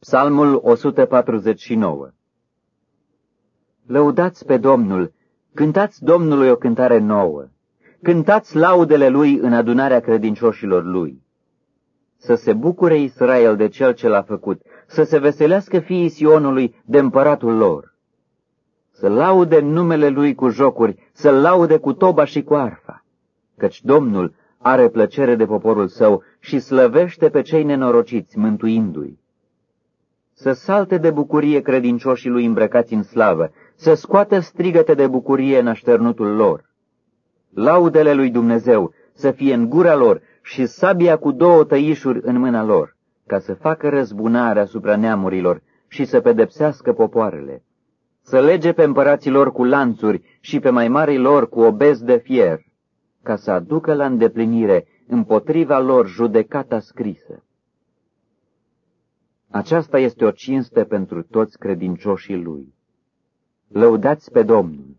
Psalmul 149 Lăudați pe Domnul, cântați Domnului o cântare nouă, cântați laudele Lui în adunarea credincioșilor Lui. Să se bucure Israel de cel ce l-a făcut, să se veselească fiii Sionului de împăratul lor. Să laude numele Lui cu jocuri, să laude cu toba și cu arfa, căci Domnul are plăcere de poporul său și slăvește pe cei nenorociți, mântuindu-i să salte de bucurie credincioșii lui îmbrăcați în slavă, să scoată strigăte de bucurie în așternutul lor. Laudele lui Dumnezeu să fie în gura lor și sabia cu două tăișuri în mâna lor, ca să facă răzbunare asupra neamurilor și să pedepsească popoarele. Să lege pe împărații lor cu lanțuri și pe mai marii lor cu obez de fier, ca să aducă la îndeplinire împotriva lor judecata scrisă. Aceasta este o cinste pentru toți credincioșii lui. Lăudați pe Domnul!